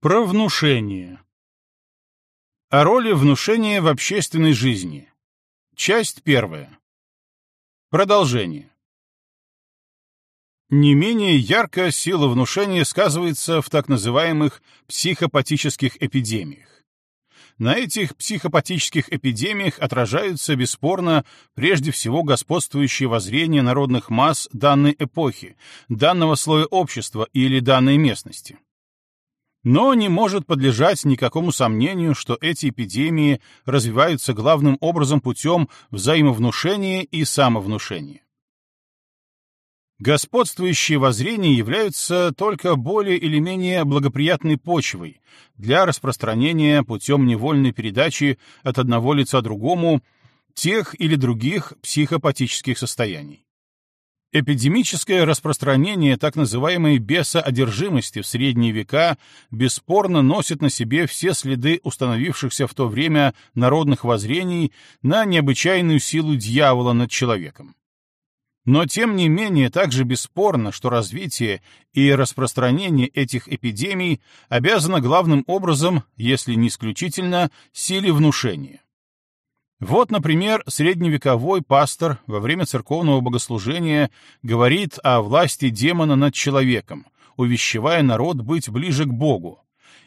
Про внушение. О роли внушения в общественной жизни. Часть первая. Продолжение. Не менее ярко сила внушения сказывается в так называемых психопатических эпидемиях. На этих психопатических эпидемиях отражаются бесспорно прежде всего господствующие воззрения народных масс данной эпохи, данного слоя общества или данной местности. Но не может подлежать никакому сомнению, что эти эпидемии развиваются главным образом путем взаимовнушения и самовнушения. Господствующие воззрения являются только более или менее благоприятной почвой для распространения путем невольной передачи от одного лица другому тех или других психопатических состояний. Эпидемическое распространение так называемой бесоодержимости в средние века бесспорно носит на себе все следы установившихся в то время народных воззрений на необычайную силу дьявола над человеком. Но тем не менее также бесспорно, что развитие и распространение этих эпидемий обязано главным образом, если не исключительно, силе внушения. Вот, например, средневековой пастор во время церковного богослужения говорит о власти демона над человеком, увещевая народ быть ближе к Богу.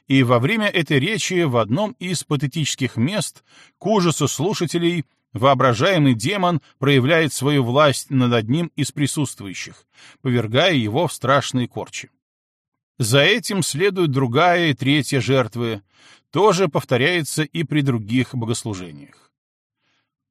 И во время этой речи в одном из патетических мест к ужасу слушателей воображаемый демон проявляет свою власть над одним из присутствующих, повергая его в страшные корчи. За этим следует другая и третья жертвы, тоже повторяется и при других богослужениях.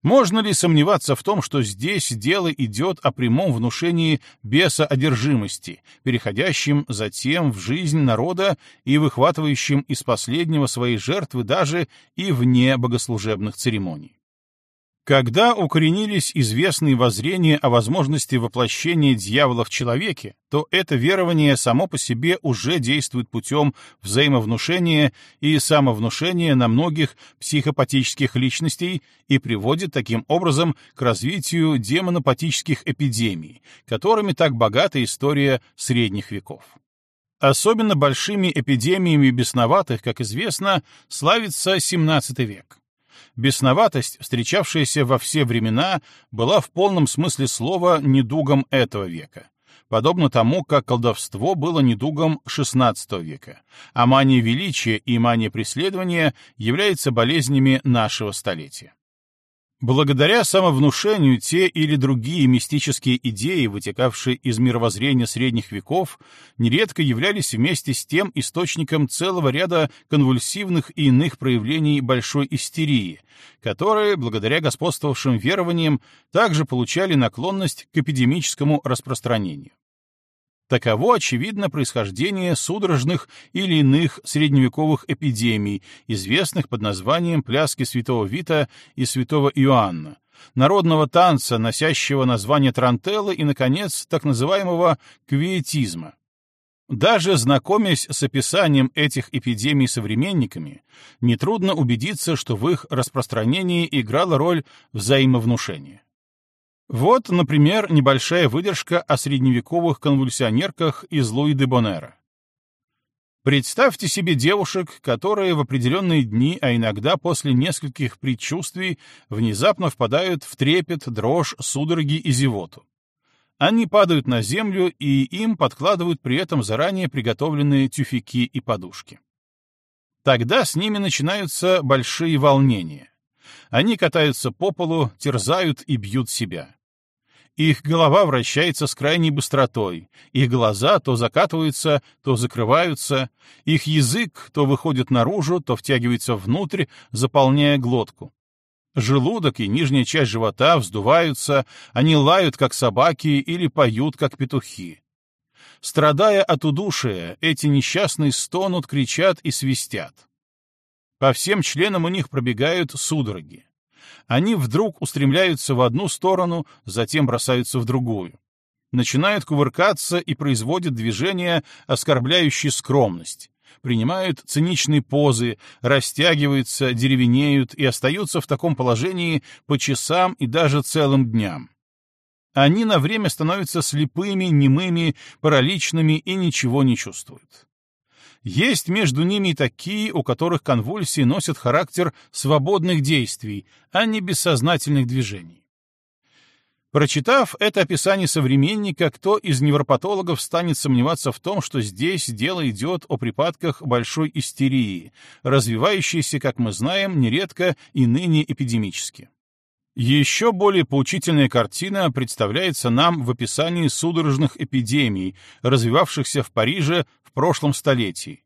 Можно ли сомневаться в том, что здесь дело идет о прямом внушении беса одержимости, переходящем затем в жизнь народа и выхватывающем из последнего своей жертвы даже и вне богослужебных церемоний? Когда укоренились известные воззрения о возможности воплощения дьявола в человеке, то это верование само по себе уже действует путем взаимовнушения и самовнушения на многих психопатических личностей и приводит таким образом к развитию демонопатических эпидемий, которыми так богата история средних веков. Особенно большими эпидемиями бесноватых, как известно, славится XVII век. Бесноватость, встречавшаяся во все времена, была в полном смысле слова недугом этого века, подобно тому, как колдовство было недугом XVI века, а мания величия и мания преследования являются болезнями нашего столетия. Благодаря самовнушению те или другие мистические идеи, вытекавшие из мировоззрения средних веков, нередко являлись вместе с тем источником целого ряда конвульсивных и иных проявлений большой истерии, которые, благодаря господствовавшим верованиям, также получали наклонность к эпидемическому распространению. Таково, очевидно, происхождение судорожных или иных средневековых эпидемий, известных под названием пляски святого Вита и святого Иоанна, народного танца, носящего название трантеллы и, наконец, так называемого квиетизма. Даже знакомясь с описанием этих эпидемий современниками, нетрудно убедиться, что в их распространении играла роль взаимовнушения. Вот, например, небольшая выдержка о средневековых конвульсионерках из Луи де Бонера. Представьте себе девушек, которые в определенные дни, а иногда после нескольких предчувствий, внезапно впадают в трепет, дрожь, судороги и зевоту. Они падают на землю, и им подкладывают при этом заранее приготовленные тюфяки и подушки. Тогда с ними начинаются большие волнения. Они катаются по полу, терзают и бьют себя. Их голова вращается с крайней быстротой, их глаза то закатываются, то закрываются, их язык то выходит наружу, то втягивается внутрь, заполняя глотку. Желудок и нижняя часть живота вздуваются, они лают, как собаки, или поют, как петухи. Страдая от удушия, эти несчастные стонут, кричат и свистят. По всем членам у них пробегают судороги. Они вдруг устремляются в одну сторону, затем бросаются в другую. Начинают кувыркаться и производят движения, оскорбляющие скромность. Принимают циничные позы, растягиваются, деревенеют и остаются в таком положении по часам и даже целым дням. Они на время становятся слепыми, немыми, параличными и ничего не чувствуют. Есть между ними и такие, у которых конвульсии носят характер свободных действий, а не бессознательных движений. Прочитав это описание современника, кто из невропатологов станет сомневаться в том, что здесь дело идет о припадках большой истерии, развивающейся, как мы знаем, нередко и ныне эпидемически. Еще более поучительная картина представляется нам в описании судорожных эпидемий, развивавшихся в Париже в прошлом столетии,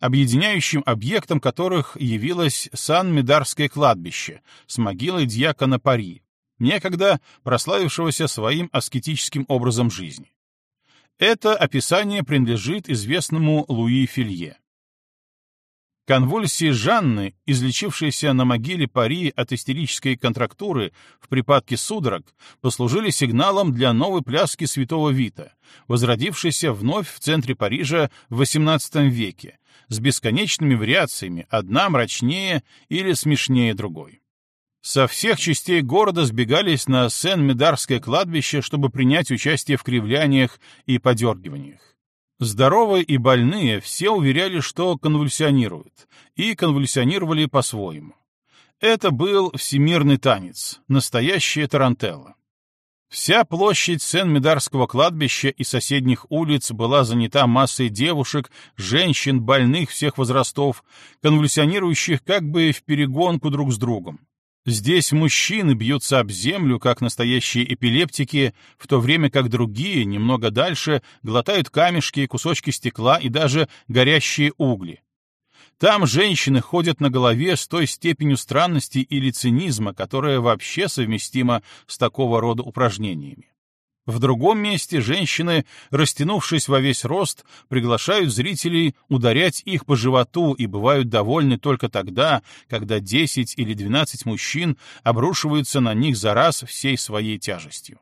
объединяющим объектом которых явилось Сан-Медарское кладбище с могилой дьякона Пари, некогда прославившегося своим аскетическим образом жизни. Это описание принадлежит известному Луи Филье. Конвульсии Жанны, излечившиеся на могиле Пари от истерической контрактуры в припадке судорог, послужили сигналом для новой пляски святого Вита, возродившейся вновь в центре Парижа в XVIII веке, с бесконечными вариациями, одна мрачнее или смешнее другой. Со всех частей города сбегались на Сен-Медарское кладбище, чтобы принять участие в кривляниях и подергиваниях. Здоровые и больные все уверяли, что конвульсионируют, и конвульсионировали по-своему. Это был всемирный танец, настоящая тарантелла. Вся площадь Сен-Медарского кладбища и соседних улиц была занята массой девушек, женщин, больных всех возрастов, конвульсионирующих как бы в перегонку друг с другом. Здесь мужчины бьются об землю, как настоящие эпилептики, в то время как другие, немного дальше, глотают камешки, кусочки стекла и даже горящие угли. Там женщины ходят на голове с той степенью странности или цинизма, которая вообще совместима с такого рода упражнениями. В другом месте женщины, растянувшись во весь рост, приглашают зрителей ударять их по животу и бывают довольны только тогда, когда 10 или 12 мужчин обрушиваются на них за раз всей своей тяжестью.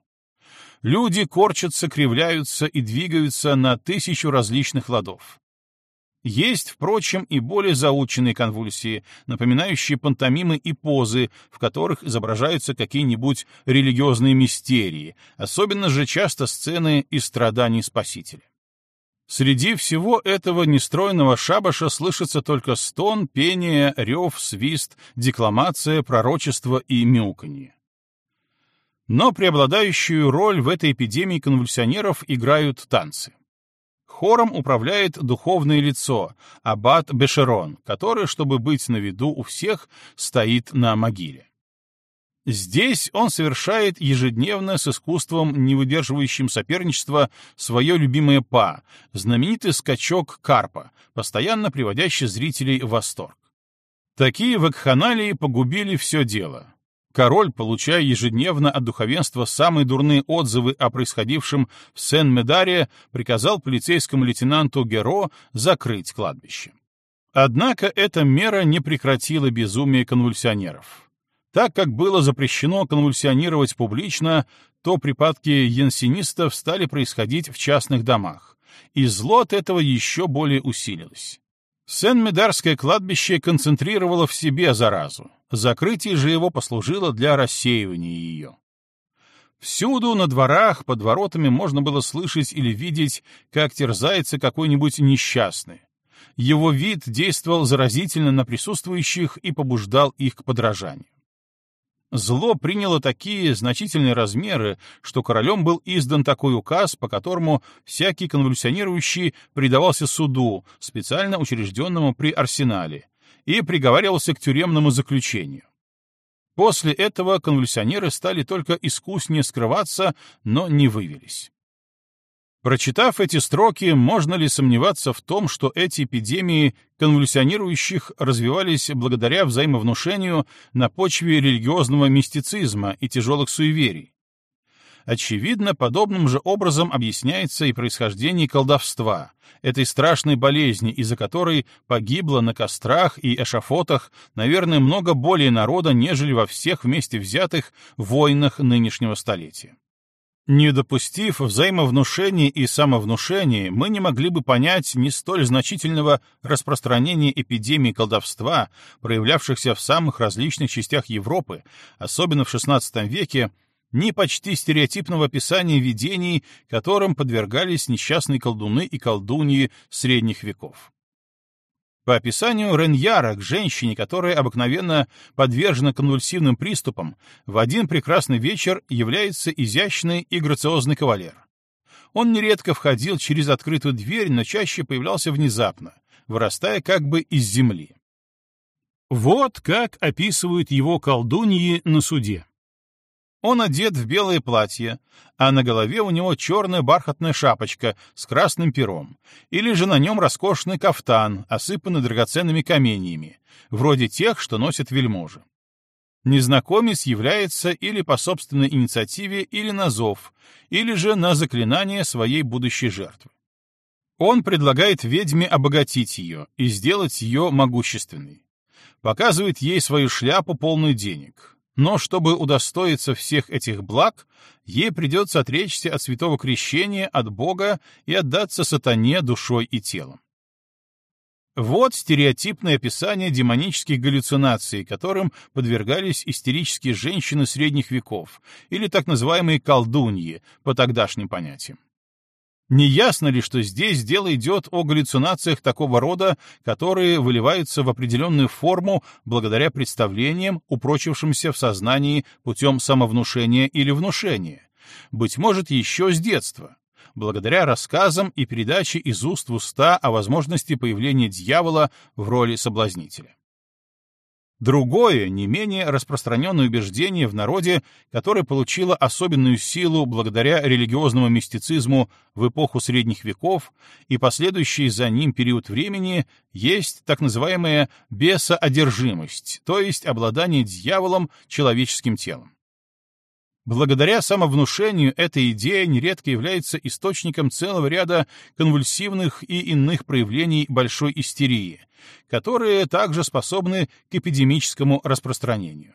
Люди корчатся, кривляются и двигаются на тысячу различных ладов. Есть, впрочем, и более заученные конвульсии, напоминающие пантомимы и позы, в которых изображаются какие-нибудь религиозные мистерии, особенно же часто сцены из страданий Спасителя. Среди всего этого нестройного шабаша слышится только стон, пение, рев, свист, декламация, пророчество и мяуканье. Но преобладающую роль в этой эпидемии конвульсионеров играют танцы. Хором управляет духовное лицо, аббат Бешерон, который, чтобы быть на виду у всех, стоит на могиле. Здесь он совершает ежедневно с искусством, не выдерживающим соперничества, свое любимое па, знаменитый скачок карпа, постоянно приводящий зрителей в восторг. Такие вакханалии погубили все дело. Король, получая ежедневно от духовенства самые дурные отзывы о происходившем в Сен-Медаре, приказал полицейскому лейтенанту Геро закрыть кладбище. Однако эта мера не прекратила безумие конвульсионеров. Так как было запрещено конвульсионировать публично, то припадки янсинистов стали происходить в частных домах, и зло от этого еще более усилилось. Сен-Медарское кладбище концентрировало в себе заразу, закрытие же его послужило для рассеивания ее. Всюду на дворах, под воротами можно было слышать или видеть, как терзается какой-нибудь несчастный. Его вид действовал заразительно на присутствующих и побуждал их к подражанию. Зло приняло такие значительные размеры, что королем был издан такой указ, по которому всякий конвульсионирующий предавался суду, специально учрежденному при арсенале, и приговаривался к тюремному заключению. После этого конвульсионеры стали только искуснее скрываться, но не вывелись. Прочитав эти строки, можно ли сомневаться в том, что эти эпидемии конвульсионирующих развивались благодаря взаимовнушению на почве религиозного мистицизма и тяжелых суеверий? Очевидно, подобным же образом объясняется и происхождение колдовства, этой страшной болезни, из-за которой погибло на кострах и эшафотах, наверное, много более народа, нежели во всех вместе взятых войнах нынешнего столетия. Не допустив взаимовнушения и самовнушения, мы не могли бы понять не столь значительного распространения эпидемии колдовства, проявлявшихся в самых различных частях Европы, особенно в XVI веке, ни почти стереотипного описания видений, которым подвергались несчастные колдуны и колдуньи средних веков. По описанию Реньяра к женщине, которая обыкновенно подвержена конвульсивным приступам, в один прекрасный вечер является изящный и грациозный кавалер. Он нередко входил через открытую дверь, но чаще появлялся внезапно, вырастая как бы из земли. Вот как описывают его колдуньи на суде. Он одет в белое платье, а на голове у него черная бархатная шапочка с красным пером, или же на нем роскошный кафтан, осыпанный драгоценными каменьями, вроде тех, что носят вельможи. Незнакомец является или по собственной инициативе, или на зов, или же на заклинание своей будущей жертвы. Он предлагает ведьме обогатить ее и сделать ее могущественной. Показывает ей свою шляпу полную денег, но чтобы удостоиться всех этих благ, ей придется отречься от святого крещения, от Бога и отдаться сатане душой и телом. Вот стереотипное описание демонических галлюцинаций, которым подвергались истерические женщины средних веков, или так называемые колдуньи, по тогдашним понятиям. Не ясно ли, что здесь дело идет о галлюцинациях такого рода, которые выливаются в определенную форму благодаря представлениям, упрочившимся в сознании путем самовнушения или внушения, быть может, еще с детства, благодаря рассказам и передаче из уст в уста о возможности появления дьявола в роли соблазнителя. Другое, не менее распространенное убеждение в народе, которое получило особенную силу благодаря религиозному мистицизму в эпоху средних веков и последующий за ним период времени, есть так называемая бесоодержимость, то есть обладание дьяволом человеческим телом. Благодаря самовнушению эта идея нередко является источником целого ряда конвульсивных и иных проявлений большой истерии, которые также способны к эпидемическому распространению.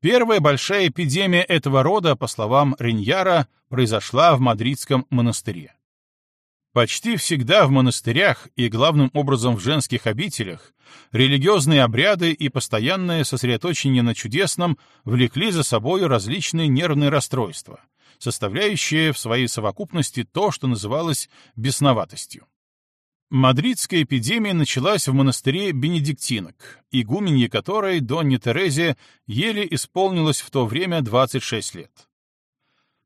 Первая большая эпидемия этого рода, по словам Риньяра, произошла в мадридском монастыре. Почти всегда в монастырях и главным образом в женских обителях религиозные обряды и постоянное сосредоточение на чудесном влекли за собой различные нервные расстройства, составляющие в своей совокупности то, что называлось бесноватостью. Мадридская эпидемия началась в монастыре бенедиктинок, игуменье которой, Донне Терезе, еле исполнилось в то время 26 лет.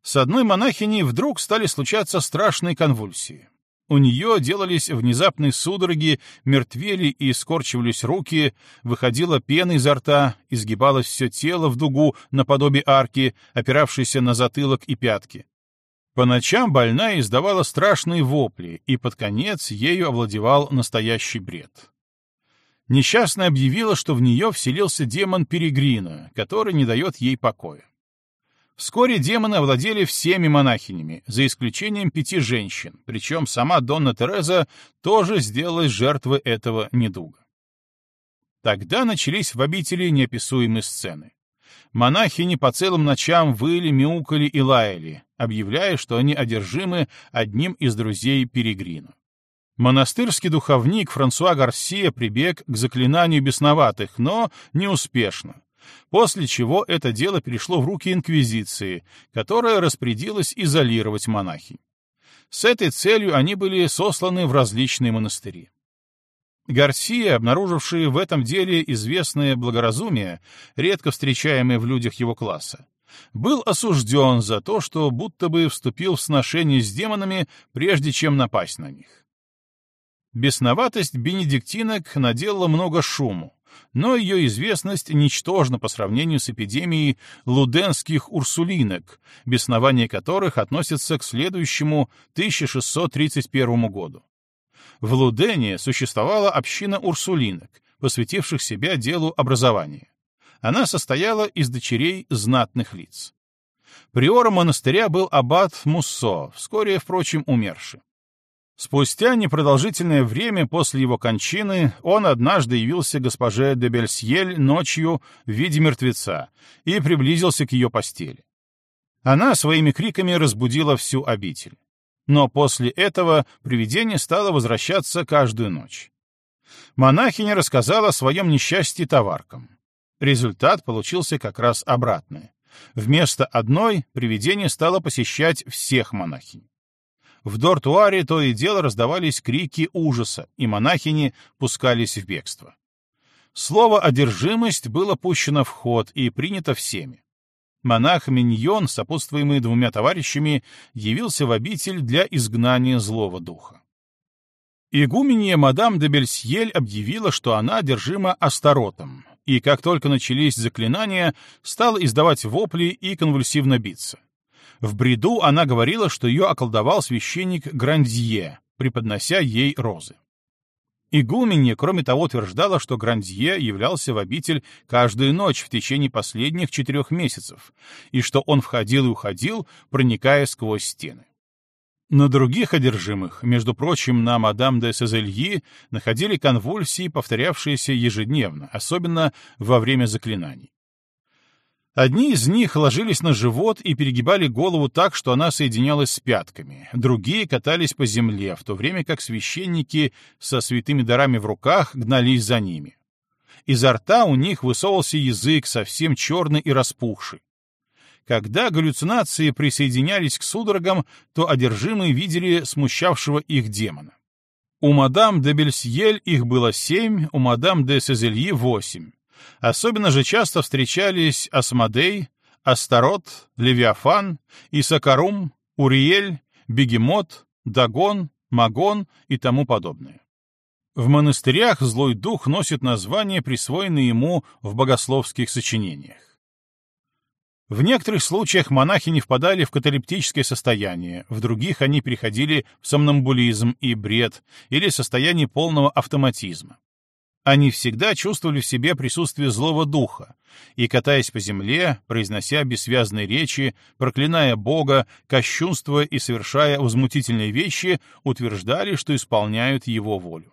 С одной монахиней вдруг стали случаться страшные конвульсии. У нее делались внезапные судороги, мертвели и скорчивались руки, выходила пена изо рта, изгибалось все тело в дугу наподобие арки, опиравшейся на затылок и пятки. По ночам больная издавала страшные вопли, и под конец ею овладевал настоящий бред. Несчастная объявила, что в нее вселился демон Перегрина, который не дает ей покоя. Вскоре демоны овладели всеми монахинями, за исключением пяти женщин, причем сама Донна Тереза тоже сделалась жертвой этого недуга. Тогда начались в обители неописуемые сцены. Монахини по целым ночам выли, мяукали и лаяли, объявляя, что они одержимы одним из друзей Перегрина. Монастырский духовник Франсуа Гарсия прибег к заклинанию бесноватых, но неуспешно, после чего это дело перешло в руки инквизиции, которая распорядилась изолировать монахинь. С этой целью они были сосланы в различные монастыри. Гарсия, обнаруживший в этом деле известное благоразумие, редко встречаемое в людях его класса, был осужден за то, что будто бы вступил в сношение с демонами, прежде чем напасть на них. Бесноватость бенедиктинок наделала много шуму, но ее известность ничтожна по сравнению с эпидемией луденских урсулинок, беснование которых относится к следующему 1631 году. В Лудене существовала община урсулинок, посвятивших себя делу образования. Она состояла из дочерей знатных лиц. Приором монастыря был аббат Муссо, вскоре, впрочем, умерший. Спустя непродолжительное время после его кончины он однажды явился госпоже де Бельсьель ночью в виде мертвеца и приблизился к ее постели. Она своими криками разбудила всю обитель. Но после этого привидение стало возвращаться каждую ночь. Монахиня рассказала о своем несчастье товаркам. Результат получился как раз обратный. Вместо одной привидение стало посещать всех монахинь. В дортуаре то и дело раздавались крики ужаса, и монахини пускались в бегство. Слово «одержимость» было пущено в ход и принято всеми. Монах Миньон, сопутствуемый двумя товарищами, явился в обитель для изгнания злого духа. Игуменья мадам де Бельсьель объявила, что она одержима Астаротом, и как только начались заклинания, стала издавать вопли и конвульсивно биться. В бреду она говорила, что ее околдовал священник Грандье, преподнося ей розы. Игуменья, кроме того, утверждала, что Грандье являлся в обитель каждую ночь в течение последних четырех месяцев, и что он входил и уходил, проникая сквозь стены. На других одержимых, между прочим, на мадам де Сазельи, находили конвульсии, повторявшиеся ежедневно, особенно во время заклинаний. Одни из них ложились на живот и перегибали голову так, что она соединялась с пятками, другие катались по земле, в то время как священники со святыми дарами в руках гнались за ними. Изо рта у них высовывался язык, совсем черный и распухший. Когда галлюцинации присоединялись к судорогам, то одержимые видели смущавшего их демона. У мадам де Бельсьель их было семь, у мадам де Сезельи — восемь. Особенно же часто встречались Асмодей, Астарот, Левиафан, Исакарум, Уриель, Бегемот, Дагон, Магон и тому подобное. В монастырях злой дух носит название, присвоенное ему в богословских сочинениях. В некоторых случаях монахи не впадали в каталептическое состояние, в других они переходили в сомнамбулизм и бред или состояние полного автоматизма. Они всегда чувствовали в себе присутствие злого духа и, катаясь по земле, произнося бессвязные речи, проклиная Бога, кощунствуя и совершая возмутительные вещи, утверждали, что исполняют его волю.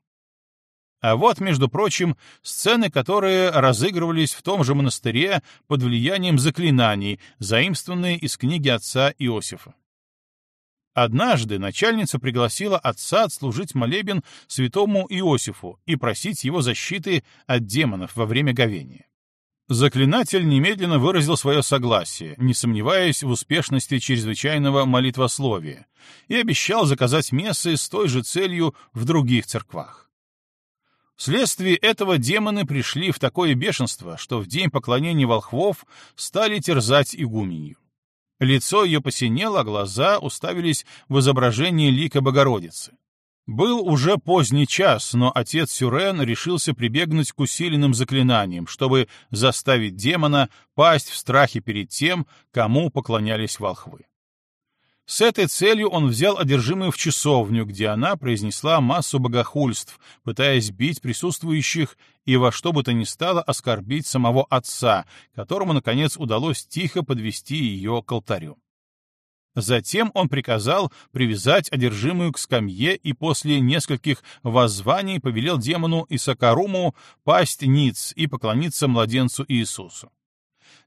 А вот, между прочим, сцены, которые разыгрывались в том же монастыре под влиянием заклинаний, заимствованные из книги отца Иосифа. Однажды начальница пригласила отца отслужить молебен святому Иосифу и просить его защиты от демонов во время говения. Заклинатель немедленно выразил свое согласие, не сомневаясь в успешности чрезвычайного молитвословия, и обещал заказать мессы с той же целью в других церквах. Вследствие этого демоны пришли в такое бешенство, что в день поклонения волхвов стали терзать игуменью. Лицо ее посинело, а глаза уставились в изображение лика Богородицы. Был уже поздний час, но отец Сюрен решился прибегнуть к усиленным заклинаниям, чтобы заставить демона пасть в страхе перед тем, кому поклонялись волхвы. С этой целью он взял одержимую в часовню, где она произнесла массу богохульств, пытаясь бить присутствующих и во что бы то ни стало оскорбить самого отца, которому, наконец, удалось тихо подвести ее к алтарю. Затем он приказал привязать одержимую к скамье и после нескольких воззваний повелел демону Исакаруму пасть ниц и поклониться младенцу Иисусу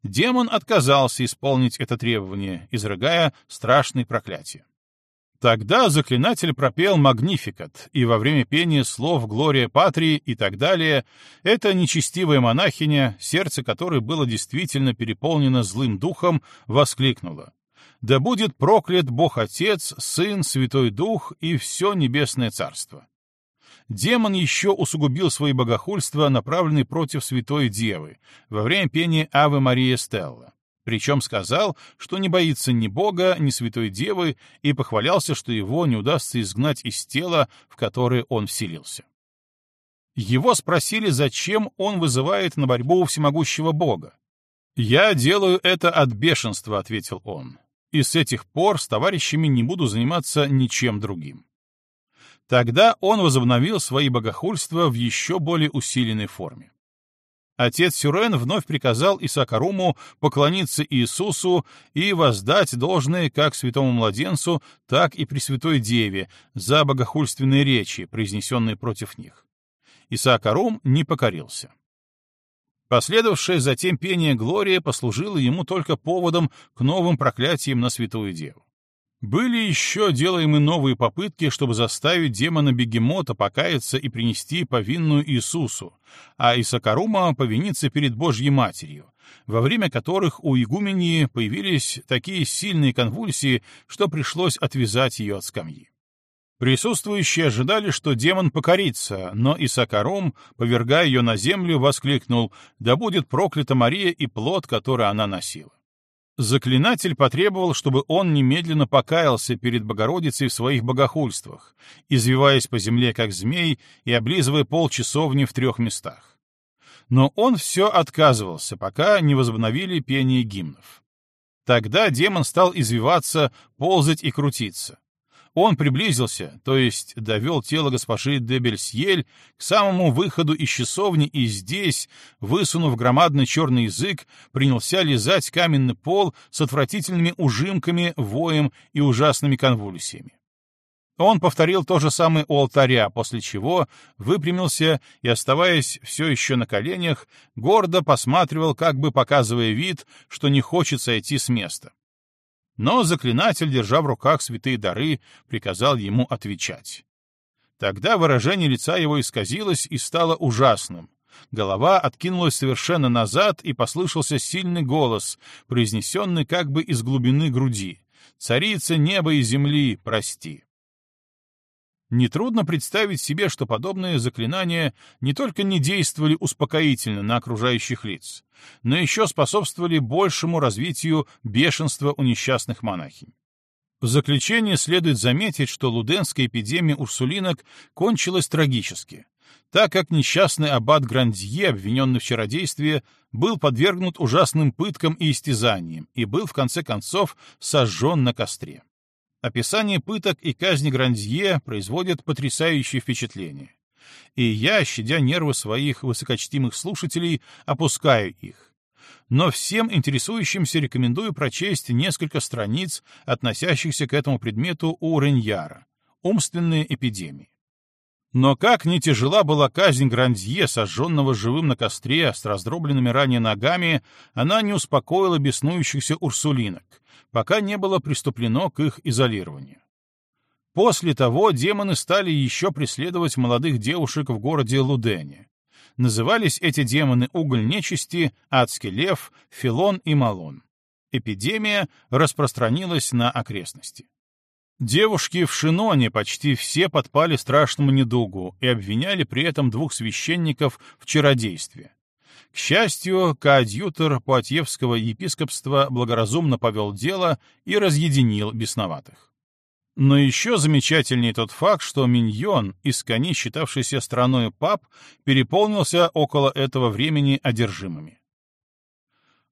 демон отказался исполнить это требование, изрыгая страшные проклятия. Тогда заклинатель пропел «Магнификат», и во время пения слов «Глория Патрии» и так далее, эта нечестивая монахиня, сердце которой было действительно переполнено злым духом, воскликнула «Да будет проклят Бог Отец, Сын, Святой Дух и все Небесное Царство» демон еще усугубил свои богохульства, направленные против Святой Девы, во время пения «Аве Мария Стелла». Причем сказал, что не боится ни Бога, ни Святой Девы, и похвалялся, что его не удастся изгнать из тела, в которое он вселился. Его спросили, зачем он вызывает на борьбу всемогущего Бога. «Я делаю это от бешенства», — ответил он, «и с этих пор с товарищами не буду заниматься ничем другим». Тогда он возобновил свои богохульства в еще более усиленной форме. Отец Сюрен вновь приказал Исакаруму поклониться Иисусу и воздать должное как святому младенцу, так и Пресвятой Деве за богохульственные речи, произнесенные против них. Исаакарум не покорился. Последовавшее затем пение Глория послужило ему только поводом к новым проклятиям на Святую Деву. Были еще делаемы новые попытки, чтобы заставить демона-бегемота покаяться и принести повинную Иисусу, а Исакарума повиниться перед Божьей Матерью, во время которых у игумении появились такие сильные конвульсии, что пришлось отвязать ее от скамьи. Присутствующие ожидали, что демон покорится, но Исакарум, повергая ее на землю, воскликнул «Да будет проклята Мария и плод, который она носила». Заклинатель потребовал, чтобы он немедленно покаялся перед Богородицей в своих богохульствах, извиваясь по земле, как змей, и облизывая пол часовни в трех местах. Но он все отказывался, пока не возобновили пение гимнов. Тогда демон стал извиваться, ползать и крутиться. Он приблизился, то есть довел тело госпожи де Бельсьель к самому выходу из часовни и здесь, высунув громадный черный язык, принялся лизать каменный пол с отвратительными ужимками, воем и ужасными конвульсиями. Он повторил то же самое у алтаря, после чего выпрямился и, оставаясь все еще на коленях, гордо посматривал, как бы показывая вид, что не хочет сойти с места. Но заклинатель, держа в руках святые дары, приказал ему отвечать. Тогда выражение лица его исказилось и стало ужасным. Голова откинулась совершенно назад, и послышался сильный голос, произнесенный как бы из глубины груди. «Царица неба и земли, прости!» Нетрудно представить себе, что подобные заклинания не только не действовали успокоительно на окружающих лиц, но еще способствовали большему развитию бешенства у несчастных монахинь. В заключение следует заметить, что луденская эпидемия урсулинок кончилась трагически, так как несчастный аббат Грандье, обвиненный в чародействе, был подвергнут ужасным пыткам и истязаниям и был, в конце концов, сожжен на костре. Описание пыток и казни Грандье производит потрясающее впечатление. И я, щадя нервы своих высокочтимых слушателей, опускаю их. Но всем интересующимся рекомендую прочесть несколько страниц, относящихся к этому предмету у Реньяра «Умственные эпидемии». Но как не тяжела была казнь Грандье, сожженного живым на костре с раздробленными ранее ногами, она не успокоила беснующихся урсулинок, пока не было приступлено к их изолированию. После того демоны стали еще преследовать молодых девушек в городе Лудене. Назывались эти демоны уголь нечисти, адский лев, филон и малон. Эпидемия распространилась на окрестности. Девушки в Шиноне почти все подпали страшному недугу и обвиняли при этом двух священников в чародействе. К счастью, коадьютор Пуатьевского епископства благоразумно повел дело и разъединил бесноватых. Но еще замечательнее тот факт, что Миньон, из кони, считавшийся страной пап, переполнился около этого времени одержимыми.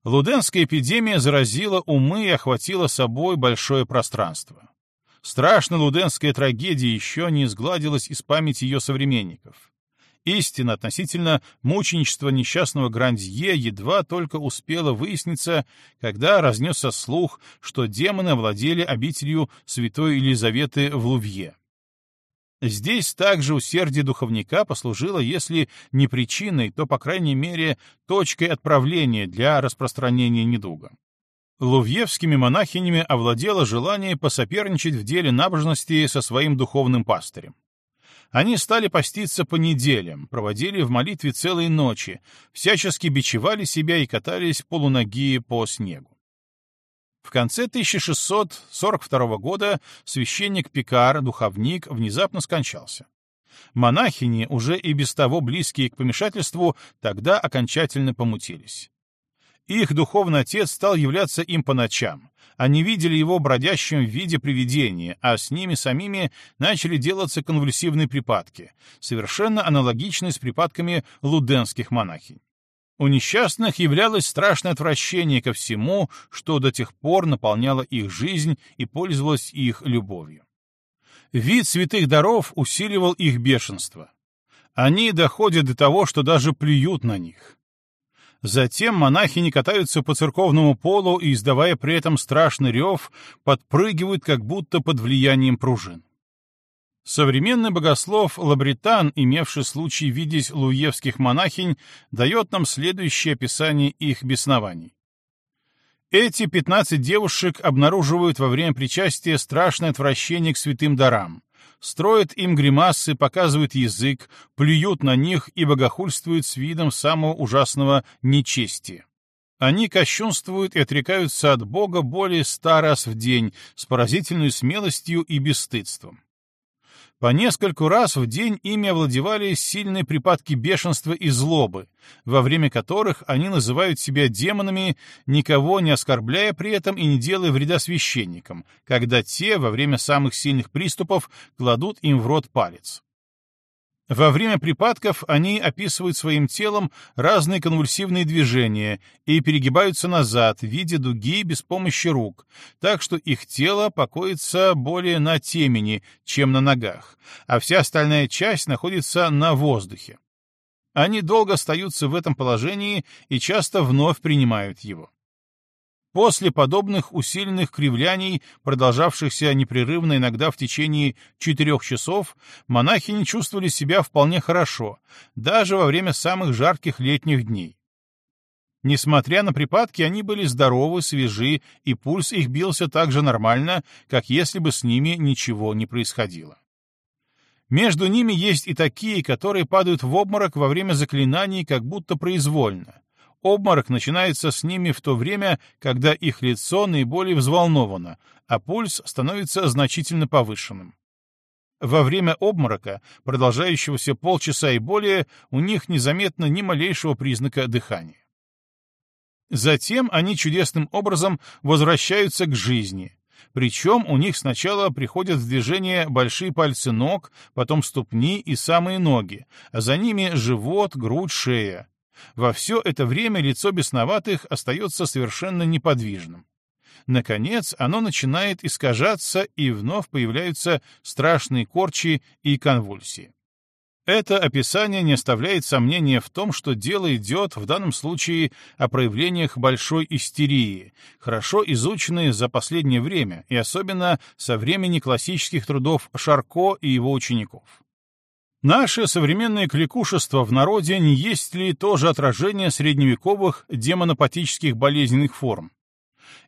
Луденская эпидемия заразила умы и охватила собой большое пространство. Страшная луденская трагедия еще не изгладилась из памяти ее современников. Истина относительно мученичества несчастного Грандье едва только успела выясниться, когда разнесся слух, что демоны овладели обителью святой Елизаветы в Лувье. Здесь также усердие духовника послужило, если не причиной, то, по крайней мере, точкой отправления для распространения недуга. Лувьевскими монахинями овладело желание посоперничать в деле набожности со своим духовным пастырем. Они стали поститься по неделям, проводили в молитве целые ночи, всячески бичевали себя и катались полуногие по снегу. В конце 1642 года священник Пикар, духовник, внезапно скончался. Монахини, уже и без того близкие к помешательству, тогда окончательно помутились. Их духовный отец стал являться им по ночам. Они видели его бродящим в виде привидения, а с ними самими начали делаться конвульсивные припадки, совершенно аналогичные с припадками луденских монахинь. У несчастных являлось страшное отвращение ко всему, что до тех пор наполняло их жизнь и пользовалось их любовью. Вид святых даров усиливал их бешенство. Они доходят до того, что даже плюют на них. Затем монахини катаются по церковному полу и, издавая при этом страшный рев, подпрыгивают как будто под влиянием пружин. Современный богослов Лабритан, имевший случай видеть луевских монахинь, дает нам следующее описание их беснований. Эти пятнадцать девушек обнаруживают во время причастия страшное отвращение к святым дарам, строят им гримасы, показывают язык, плюют на них и богохульствуют с видом самого ужасного нечестия. Они кощунствуют и отрекаются от Бога более ста раз в день с поразительной смелостью и бесстыдством. По нескольку раз в день ими овладевали сильные припадки бешенства и злобы, во время которых они называют себя демонами, никого не оскорбляя при этом и не делая вреда священникам, когда те во время самых сильных приступов кладут им в рот палец. Во время припадков они описывают своим телом разные конвульсивные движения и перегибаются назад в виде дуги без помощи рук, так что их тело покоится более на темени, чем на ногах, а вся остальная часть находится на воздухе. Они долго остаются в этом положении и часто вновь принимают его. После подобных усиленных кривляний, продолжавшихся непрерывно иногда в течение четырех часов, монахи не чувствовали себя вполне хорошо, даже во время самых жарких летних дней. Несмотря на припадки, они были здоровы, свежи, и пульс их бился так же нормально, как если бы с ними ничего не происходило. Между ними есть и такие, которые падают в обморок во время заклинаний как будто произвольно, Обморок начинается с ними в то время, когда их лицо наиболее взволновано, а пульс становится значительно повышенным. Во время обморока, продолжающегося полчаса и более, у них незаметно ни малейшего признака дыхания. Затем они чудесным образом возвращаются к жизни, причем у них сначала приходят в движение большие пальцы ног, потом ступни и самые ноги, а за ними живот, грудь, шея, во все это время лицо бесноватых остается совершенно неподвижным. Наконец, оно начинает искажаться, и вновь появляются страшные корчи и конвульсии. Это описание не оставляет сомнения в том, что дело идет в данном случае о проявлениях большой истерии, хорошо изученной за последнее время и особенно со времени классических трудов Шарко и его учеников. Наше современное кликушество в народе не есть ли тоже отражение средневековых демонопатических болезненных форм?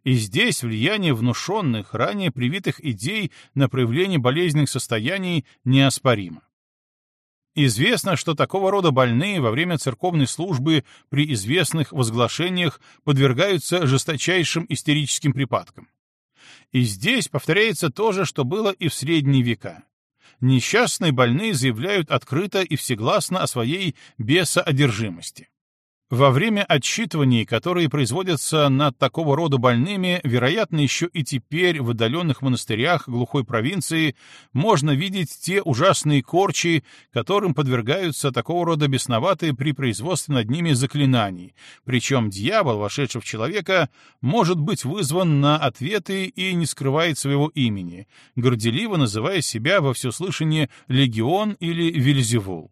И здесь влияние внушенных, ранее привитых идей на проявление болезненных состояний неоспоримо. Известно, что такого рода больные во время церковной службы при известных возглашениях подвергаются жесточайшим истерическим припадкам. И здесь повторяется то же, что было и в средние века несчастные больные заявляют открыто и всегласно о своей бесоодержимости. Во время отсчитываний, которые производятся над такого рода больными, вероятно, еще и теперь в отдаленных монастырях глухой провинции можно видеть те ужасные корчи, которым подвергаются такого рода бесноватые при производстве над ними заклинаний, причем дьявол, вошедший в человека, может быть вызван на ответы и не скрывает своего имени, горделиво называя себя во всеслышание легион или вельзевул.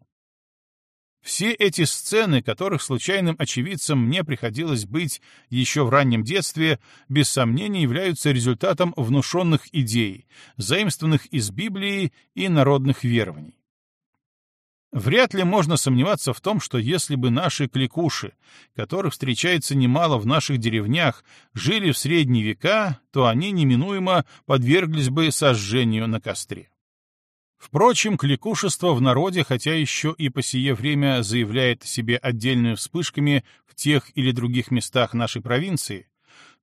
Все эти сцены, которых случайным очевидцам мне приходилось быть еще в раннем детстве, без сомнения являются результатом внушенных идей, заимствованных из Библии и народных верований. Вряд ли можно сомневаться в том, что если бы наши кликуши, которых встречается немало в наших деревнях, жили в средние века, то они неминуемо подверглись бы сожжению на костре. Впрочем, кликушество в народе, хотя еще и по сие время заявляет себе отдельными вспышками в тех или других местах нашей провинции,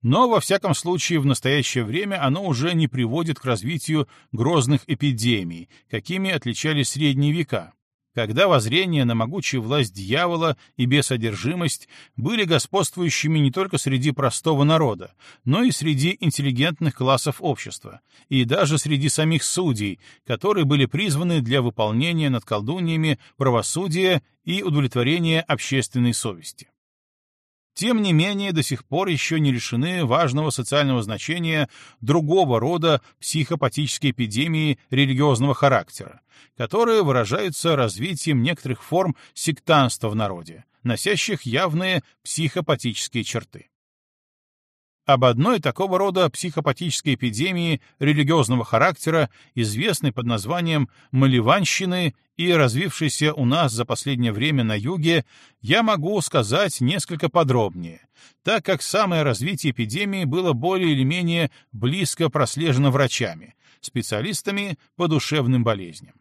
но, во всяком случае, в настоящее время оно уже не приводит к развитию грозных эпидемий, какими отличались средние века, когда воззрение на могучую власть дьявола и бесодержимость были господствующими не только среди простого народа, но и среди интеллигентных классов общества, и даже среди самих судей, которые были призваны для выполнения над колдуньями правосудия и удовлетворения общественной совести тем не менее до сих пор еще не лишены важного социального значения другого рода психопатические эпидемии религиозного характера, которые выражаются развитием некоторых форм сектанства в народе, носящих явные психопатические черты. Об одной такого рода психопатической эпидемии религиозного характера, известной под названием «малеванщины» и развившейся у нас за последнее время на юге, я могу сказать несколько подробнее, так как самое развитие эпидемии было более или менее близко прослежено врачами, специалистами по душевным болезням.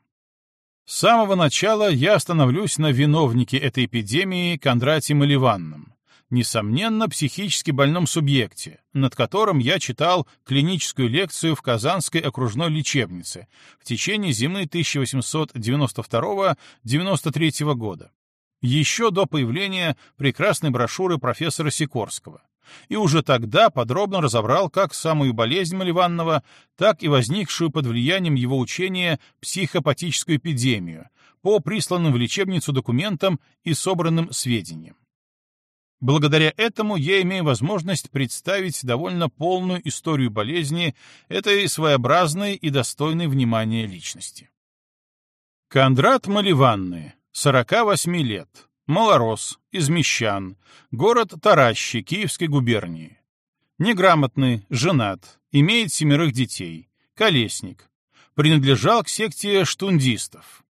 С самого начала я остановлюсь на виновнике этой эпидемии Кондратием Иливанном, несомненно, психически больном субъекте, над которым я читал клиническую лекцию в Казанской окружной лечебнице в течение зимы 1892-93 года, еще до появления прекрасной брошюры профессора Сикорского, и уже тогда подробно разобрал как самую болезнь Маливанного, так и возникшую под влиянием его учения психопатическую эпидемию по присланным в лечебницу документам и собранным сведениям. Благодаря этому я имею возможность представить довольно полную историю болезни этой своеобразной и достойной внимания личности. Кондрат Маливанны, 48 лет, малорос, из Мещан, город Таращи Киевской губернии. Неграмотный, женат, имеет семерых детей, колесник. Принадлежал к секте штундистов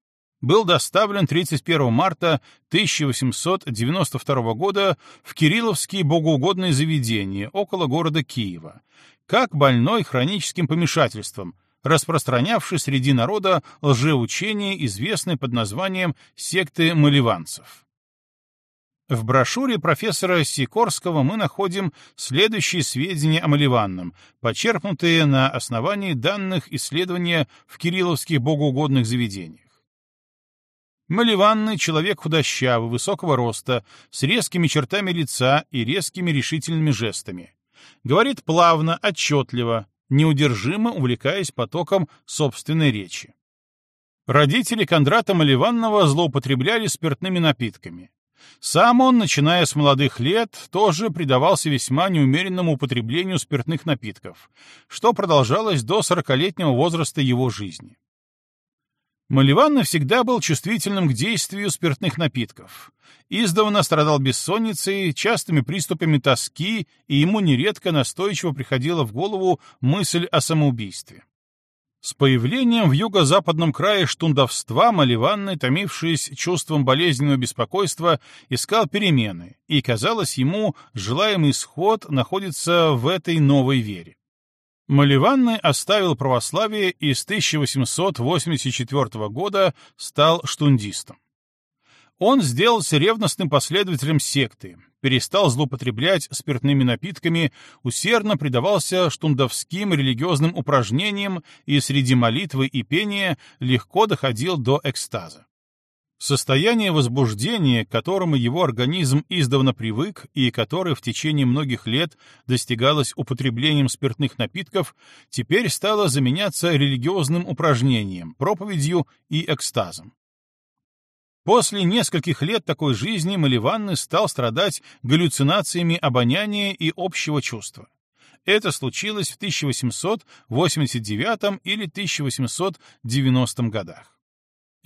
был доставлен 31 марта 1892 года в Кирилловские богоугодные заведения около города Киева, как больной хроническим помешательством, распространявший среди народа лжеучение, известное под названием секты маливанцев. В брошюре профессора Сикорского мы находим следующие сведения о Маливанном, почерпнутые на основании данных исследования в кирилловских богоугодных заведениях. Маливанный человек худощавый, высокого роста, с резкими чертами лица и резкими решительными жестами. Говорит плавно, отчетливо, неудержимо увлекаясь потоком собственной речи. Родители Кондрата Маливанного злоупотребляли спиртными напитками. Сам он, начиная с молодых лет, тоже предавался весьма неумеренному употреблению спиртных напитков, что продолжалось до сорокалетнего возраста его жизни. Маливан всегда был чувствительным к действию спиртных напитков. Издавна страдал бессонницей, частыми приступами тоски, и ему нередко настойчиво приходила в голову мысль о самоубийстве. С появлением в юго-западном крае штундовства Маливанный, томившись чувством болезненного беспокойства, искал перемены, и, казалось ему, желаемый исход находится в этой новой вере. Маливанный оставил православие и с 1884 года стал штундистом. Он сделался ревностным последователем секты, перестал злоупотреблять спиртными напитками, усердно предавался штундовским религиозным упражнениям и среди молитвы и пения легко доходил до экстаза. Состояние возбуждения, к которому его организм издавна привык и которое в течение многих лет достигалось употреблением спиртных напитков, теперь стало заменяться религиозным упражнением, проповедью и экстазом. После нескольких лет такой жизни Маливанны стал страдать галлюцинациями обоняния и общего чувства. Это случилось в 1889 или 1890 годах.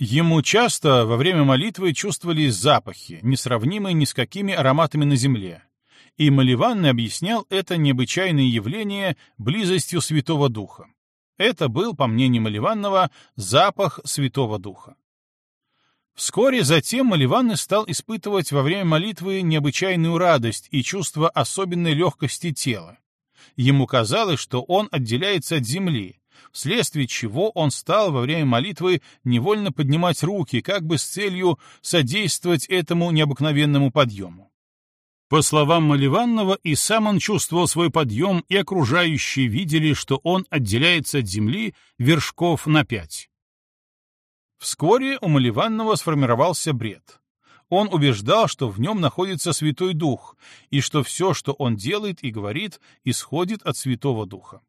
Ему часто во время молитвы чувствовались запахи, несравнимые ни с какими ароматами на земле. И Маливанный объяснял это необычайное явление близостью Святого Духа. Это был, по мнению Маливанного, запах Святого Духа. Вскоре затем Маливанный стал испытывать во время молитвы необычайную радость и чувство особенной легкости тела. Ему казалось, что он отделяется от земли, вследствие чего он стал во время молитвы невольно поднимать руки, как бы с целью содействовать этому необыкновенному подъему. По словам Маливанного, и сам он чувствовал свой подъем, и окружающие видели, что он отделяется от земли вершков на пять. Вскоре у Маливанного сформировался бред. Он убеждал, что в нем находится Святой Дух, и что все, что он делает и говорит, исходит от Святого Духа.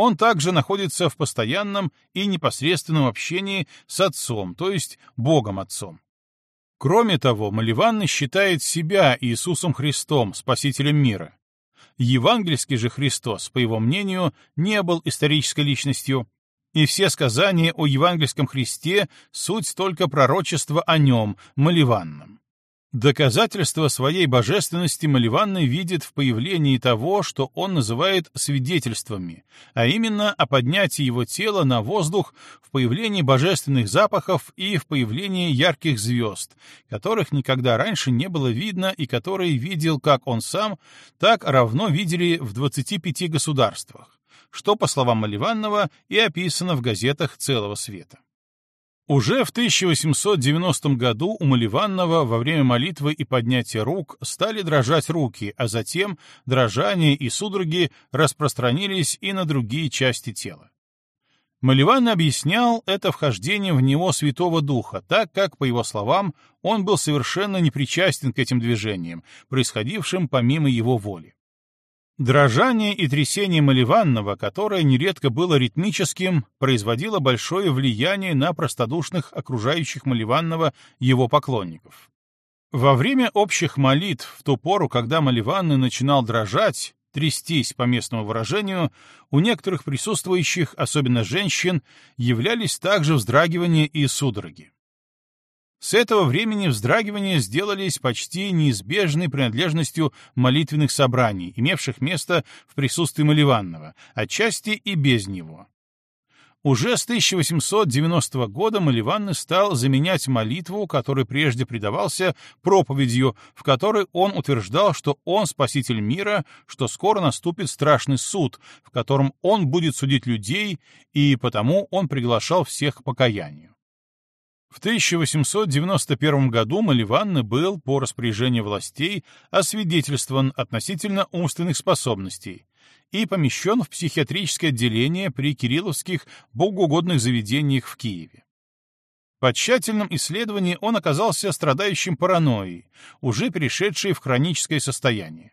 Он также находится в постоянном и непосредственном общении с Отцом, то есть Богом Отцом. Кроме того, Маливанный считает себя Иисусом Христом, Спасителем мира. Евангельский же Христос, по его мнению, не был исторической личностью, и все сказания о евангельском Христе — суть только пророчества о нем, Маливанном. Доказательство своей божественности Маливанный видит в появлении того, что он называет свидетельствами, а именно о поднятии его тела на воздух, в появлении божественных запахов и в появлении ярких звезд, которых никогда раньше не было видно и которые видел как он сам, так равно видели в 25 государствах, что, по словам Маливанного, и описано в газетах целого света. Уже в 1890 году у Маливанного во время молитвы и поднятия рук стали дрожать руки, а затем дрожание и судороги распространились и на другие части тела. Маливан объяснял это вхождением в него Святого Духа, так как, по его словам, он был совершенно непричастен к этим движениям, происходившим помимо его воли. Дрожание и трясение Маливанного, которое нередко было ритмическим, производило большое влияние на простодушных окружающих Маливанного его поклонников. Во время общих молитв, в ту пору, когда Маливанный начинал дрожать, трястись по местному выражению, у некоторых присутствующих, особенно женщин, являлись также вздрагивания и судороги. С этого времени вздрагивания сделались почти неизбежной принадлежностью молитвенных собраний, имевших место в присутствии Маливанного, отчасти и без него. Уже с 1890 года Маливанный стал заменять молитву, которой прежде предавался, проповедью, в которой он утверждал, что он спаситель мира, что скоро наступит страшный суд, в котором он будет судить людей, и потому он приглашал всех к покаянию. В 1891 году Маливанны был, по распоряжению властей, освидетельствован относительно умственных способностей и помещен в психиатрическое отделение при кирилловских богоугодных заведениях в Киеве. По тщательном исследовании он оказался страдающим паранойей, уже перешедшей в хроническое состояние.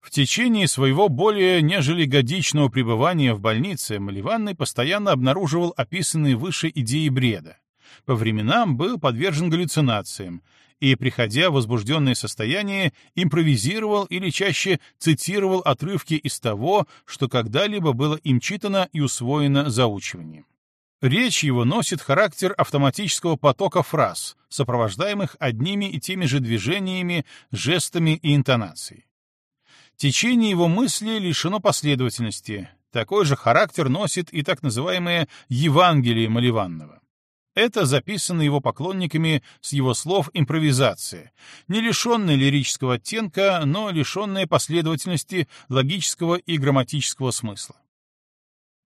В течение своего более нежели годичного пребывания в больнице Маливанный постоянно обнаруживал описанные выше идеи бреда, по временам был подвержен галлюцинациям и, приходя в возбужденное состояние, импровизировал или чаще цитировал отрывки из того, что когда-либо было им читано и усвоено заучиванием. Речь его носит характер автоматического потока фраз, сопровождаемых одними и теми же движениями, жестами и интонацией. Течение его мысли лишено последовательности. Такой же характер носит и так называемое «Евангелие Маливанного». Это записано его поклонниками с его слов импровизация, не лишенная лирического оттенка, но лишенная последовательности логического и грамматического смысла.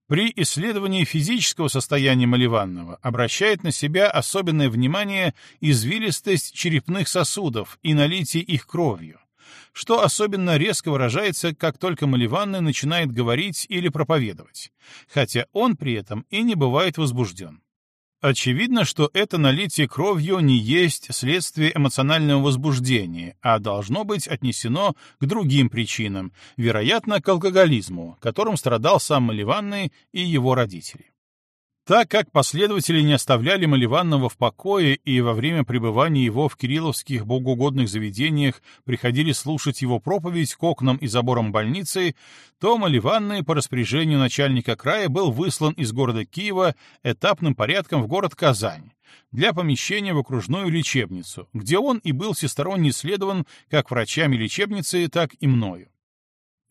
При исследовании физического состояния Маливанного обращает на себя особенное внимание извилистость черепных сосудов и налитие их кровью, что особенно резко выражается, как только Маливанный начинает говорить или проповедовать, хотя он при этом и не бывает возбужден. Очевидно, что это налитие кровью не есть следствие эмоционального возбуждения, а должно быть отнесено к другим причинам, вероятно, к алкоголизму, которым страдал сам Маливанный и его родители. Так как последователи не оставляли Маливанного в покое и во время пребывания его в кирилловских богоугодных заведениях приходили слушать его проповедь к окнам и заборам больницы, то Маливанный по распоряжению начальника края был выслан из города Киева этапным порядком в город Казань для помещения в окружную лечебницу, где он и был всесторонне исследован как врачами лечебницы, так и мною.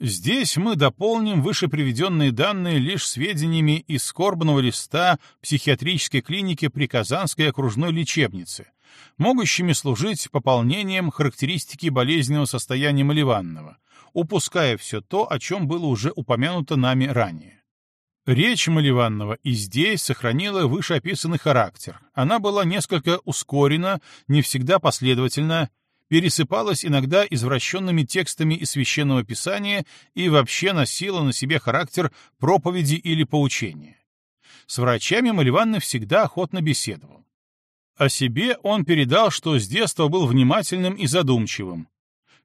Здесь мы дополним выше приведенные данные лишь сведениями из скорбного листа психиатрической клиники при Казанской окружной лечебнице, могущими служить пополнением характеристики болезненного состояния Маливанного, упуская все то, о чем было уже упомянуто нами ранее. Речь Маливанного и здесь сохранила вышеописанный характер. Она была несколько ускорена, не всегда последовательна, пересыпалась иногда извращенными текстами из Священного Писания и вообще носила на себе характер проповеди или поучения. С врачами Маливанны всегда охотно беседовал. О себе он передал, что с детства был внимательным и задумчивым.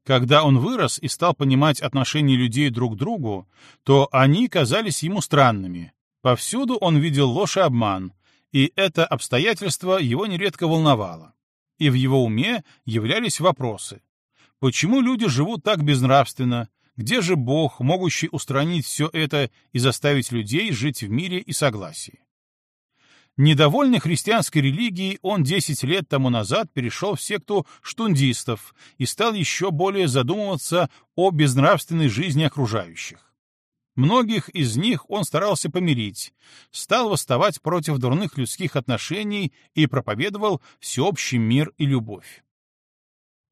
Когда он вырос и стал понимать отношения людей друг к другу, то они казались ему странными. Повсюду он видел ложь и обман, и это обстоятельство его нередко волновало и в его уме являлись вопросы. Почему люди живут так безнравственно? Где же Бог, могущий устранить все это и заставить людей жить в мире и согласии? Недовольный христианской религией, он 10 лет тому назад перешел в секту штундистов и стал еще более задумываться о безнравственной жизни окружающих. Многих из них он старался помирить, стал восставать против дурных людских отношений и проповедовал всеобщий мир и любовь.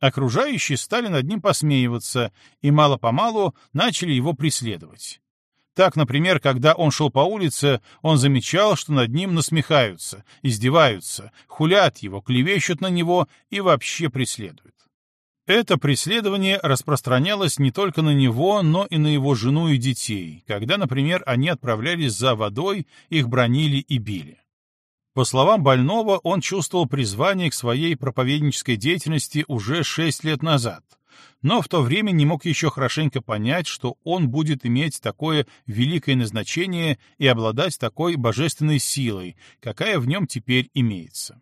Окружающие стали над ним посмеиваться и мало-помалу начали его преследовать. Так, например, когда он шел по улице, он замечал, что над ним насмехаются, издеваются, хулят его, клевещут на него и вообще преследуют. Это преследование распространялось не только на него, но и на его жену и детей, когда, например, они отправлялись за водой, их бронили и били. По словам больного, он чувствовал призвание к своей проповеднической деятельности уже шесть лет назад, но в то время не мог еще хорошенько понять, что он будет иметь такое великое назначение и обладать такой божественной силой, какая в нем теперь имеется.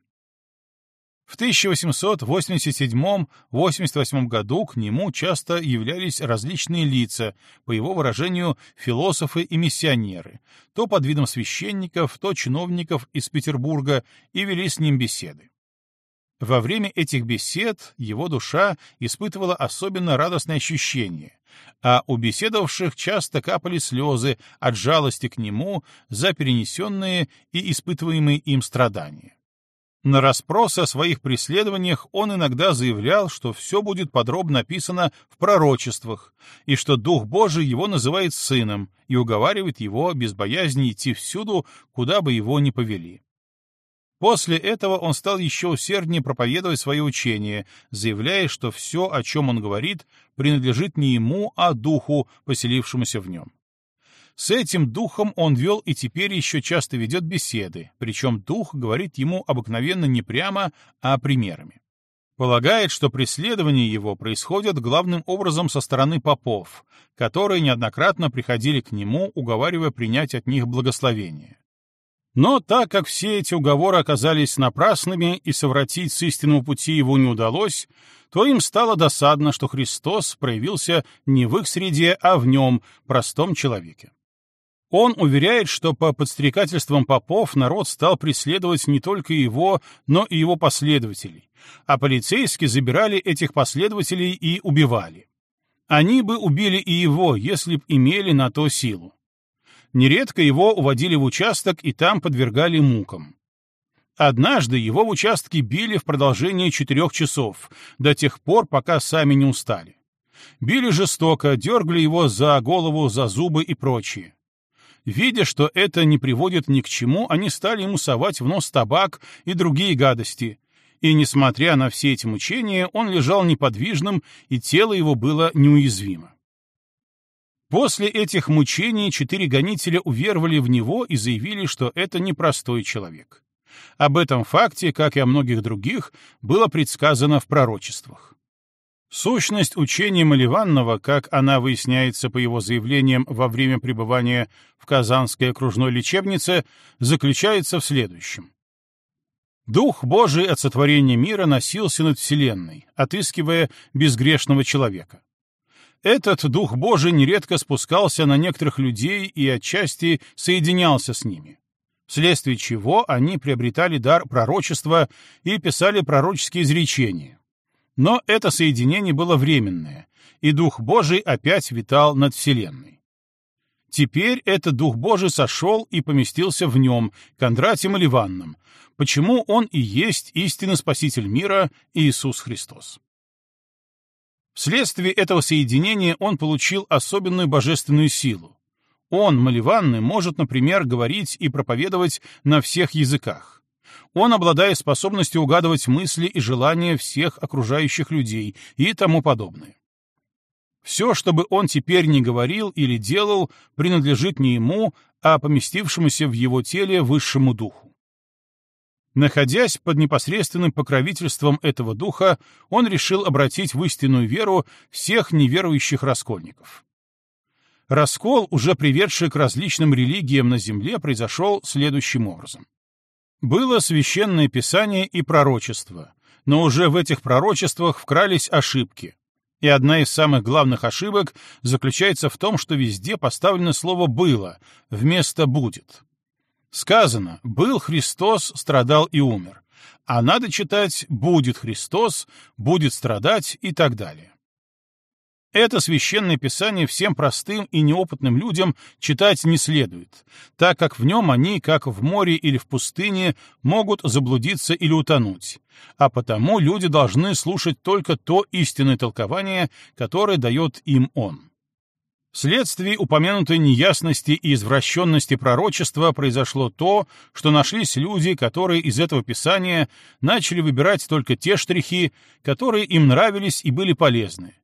В 1887-88 году к нему часто являлись различные лица, по его выражению, философы и миссионеры, то под видом священников, то чиновников из Петербурга, и вели с ним беседы. Во время этих бесед его душа испытывала особенно радостное ощущение, а у беседовавших часто капали слезы от жалости к нему за перенесенные и испытываемые им страдания. На расспросы о своих преследованиях он иногда заявлял, что все будет подробно описано в пророчествах, и что Дух Божий его называет сыном и уговаривает его без боязни идти всюду, куда бы его ни повели. После этого он стал еще усерднее проповедовать свое учение, заявляя, что все, о чем он говорит, принадлежит не ему, а Духу, поселившемуся в нем. С этим духом он вел и теперь еще часто ведет беседы, причем дух говорит ему обыкновенно не прямо, а примерами. Полагает, что преследования его происходят главным образом со стороны попов, которые неоднократно приходили к нему, уговаривая принять от них благословение. Но так как все эти уговоры оказались напрасными и совратить с истинного пути его не удалось, то им стало досадно, что Христос проявился не в их среде, а в нем, простом человеке. Он уверяет, что по подстрекательствам попов народ стал преследовать не только его, но и его последователей, а полицейские забирали этих последователей и убивали. Они бы убили и его, если б имели на то силу. Нередко его уводили в участок и там подвергали мукам. Однажды его в участке били в продолжение четырех часов, до тех пор, пока сами не устали. Били жестоко, дергали его за голову, за зубы и прочее. Видя, что это не приводит ни к чему, они стали ему совать в нос табак и другие гадости. И, несмотря на все эти мучения, он лежал неподвижным, и тело его было неуязвимо. После этих мучений четыре гонителя уверовали в него и заявили, что это непростой человек. Об этом факте, как и о многих других, было предсказано в пророчествах. Сущность учения Маливанного, как она выясняется по его заявлениям во время пребывания в Казанской окружной лечебнице, заключается в следующем. Дух Божий от сотворения мира носился над Вселенной, отыскивая безгрешного человека. Этот Дух Божий нередко спускался на некоторых людей и отчасти соединялся с ними, вследствие чего они приобретали дар пророчества и писали пророческие изречения но это соединение было временное, и Дух Божий опять витал над Вселенной. Теперь этот Дух Божий сошел и поместился в нем, Кондратием или Иванном, почему он и есть истинный Спаситель мира Иисус Христос. Вследствие этого соединения он получил особенную божественную силу. Он, Маливанный, может, например, говорить и проповедовать на всех языках он обладает способностью угадывать мысли и желания всех окружающих людей и тому подобное. Все, что бы он теперь не говорил или делал, принадлежит не ему, а поместившемуся в его теле высшему духу. Находясь под непосредственным покровительством этого духа, он решил обратить в истинную веру всех неверующих раскольников. Раскол, уже приведший к различным религиям на земле, произошел следующим образом. Было священное писание и пророчество, но уже в этих пророчествах вкрались ошибки. И одна из самых главных ошибок заключается в том, что везде поставлено слово «было» вместо «будет». Сказано «был Христос, страдал и умер», а надо читать «будет Христос, будет страдать» и так далее. Это священное писание всем простым и неопытным людям читать не следует, так как в нем они, как в море или в пустыне, могут заблудиться или утонуть, а потому люди должны слушать только то истинное толкование, которое дает им он. Вследствие упомянутой неясности и извращенности пророчества произошло то, что нашлись люди, которые из этого писания начали выбирать только те штрихи, которые им нравились и были полезны.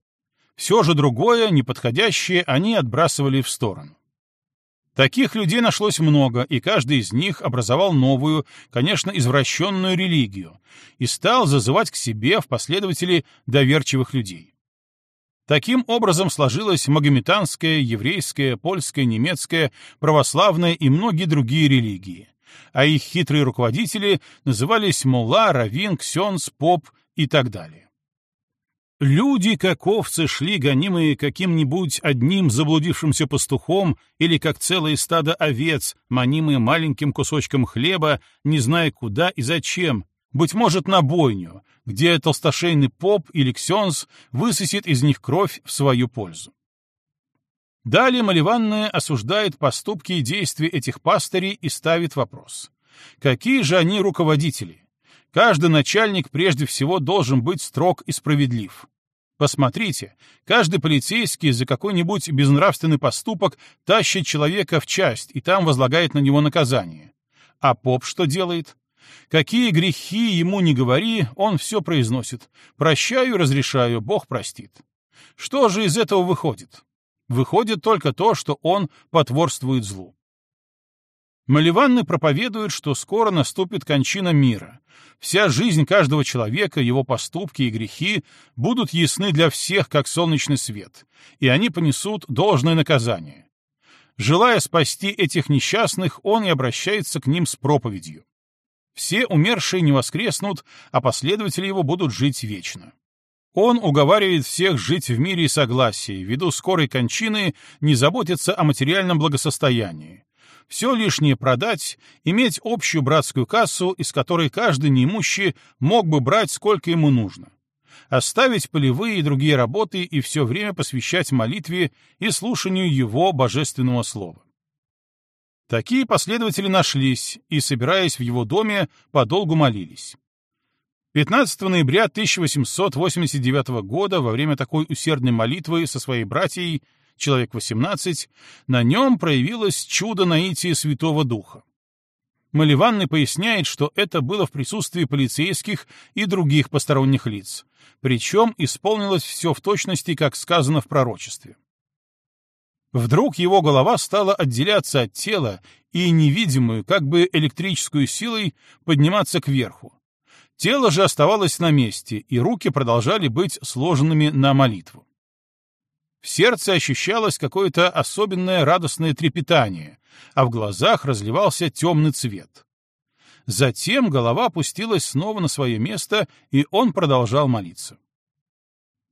Все же другое, неподходящее, они отбрасывали в сторону. Таких людей нашлось много, и каждый из них образовал новую, конечно, извращенную религию и стал зазывать к себе в последователи доверчивых людей. Таким образом сложилась магометанская, еврейская, польская, немецкая, православная и многие другие религии, а их хитрые руководители назывались мулла, равин, ксенс, поп и так далее. Люди, как овцы, шли гонимые каким-нибудь одним заблудившимся пастухом или как целое стадо овец, манимые маленьким кусочком хлеба, не зная куда и зачем, быть может, на бойню, где толстошейный поп или ксенс высосет из них кровь в свою пользу. Далее Маливанная осуждает поступки и действия этих пастырей и ставит вопрос. Какие же они руководители? Каждый начальник прежде всего должен быть строг и справедлив. Посмотрите, каждый полицейский за какой-нибудь безнравственный поступок тащит человека в часть и там возлагает на него наказание. А поп что делает? Какие грехи ему не говори, он все произносит. Прощаю, разрешаю, Бог простит. Что же из этого выходит? Выходит только то, что он потворствует злу. Маливанны проповедуют, что скоро наступит кончина мира. Вся жизнь каждого человека, его поступки и грехи будут ясны для всех, как солнечный свет, и они понесут должное наказание. Желая спасти этих несчастных, он и обращается к ним с проповедью. Все умершие не воскреснут, а последователи его будут жить вечно. Он уговаривает всех жить в мире и согласии, ввиду скорой кончины не заботиться о материальном благосостоянии, все лишнее продать, иметь общую братскую кассу, из которой каждый неимущий мог бы брать сколько ему нужно, оставить полевые и другие работы и все время посвящать молитве и слушанию его божественного слова. Такие последователи нашлись и, собираясь в его доме, подолгу молились. 15 ноября 1889 года во время такой усердной молитвы со своей братьей человек 18, на нем проявилось чудо наития Святого Духа. Маливанный поясняет, что это было в присутствии полицейских и других посторонних лиц, причем исполнилось все в точности, как сказано в пророчестве. Вдруг его голова стала отделяться от тела и невидимую, как бы электрическую силой, подниматься кверху. Тело же оставалось на месте, и руки продолжали быть сложенными на молитву. В сердце ощущалось какое-то особенное радостное трепетание, а в глазах разливался темный цвет. Затем голова опустилась снова на свое место, и он продолжал молиться.